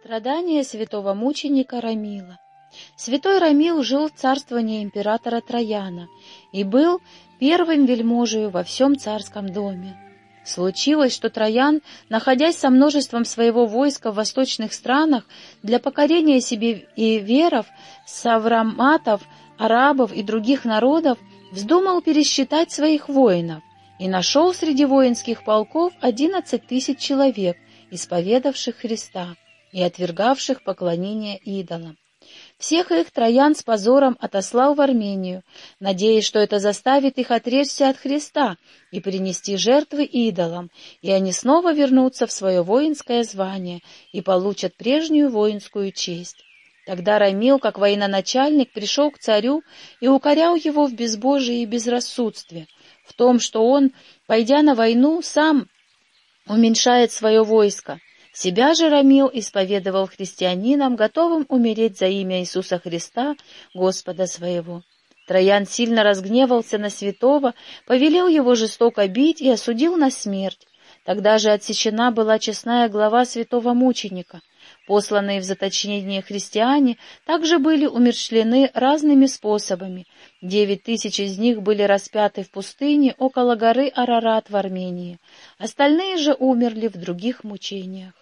Страдания святого мученика Рамила Святой Рамил жил в царствовании императора Трояна и был первым вельможею во всем царском доме. Случилось, что Троян, находясь со множеством своего войска в восточных странах для покорения себе и веров, савраматов, арабов и других народов, вздумал пересчитать своих воинов и нашел среди воинских полков одиннадцать тысяч человек, исповедавших Христа и отвергавших поклонение идолам. Всех их Троян с позором отослал в Армению, надеясь, что это заставит их отречься от Христа и принести жертвы идолам, и они снова вернутся в свое воинское звание и получат прежнюю воинскую честь. Тогда Рамил, как военачальник, пришел к царю и укорял его в безбожии и безрассудстве, в том, что он, пойдя на войну, сам уменьшает свое войско, себя же Рамил исповедовал христианинам, готовым умереть за имя Иисуса Христа, Господа своего. Троян сильно разгневался на святого, повелел его жестоко бить и осудил на смерть. Тогда же отсечена была честная глава святого мученика. Посланные в заточение христиане также были умерщвлены разными способами. Девять тысяч из них были распяты в пустыне около горы Арарат в Армении. Остальные же умерли в других мучениях.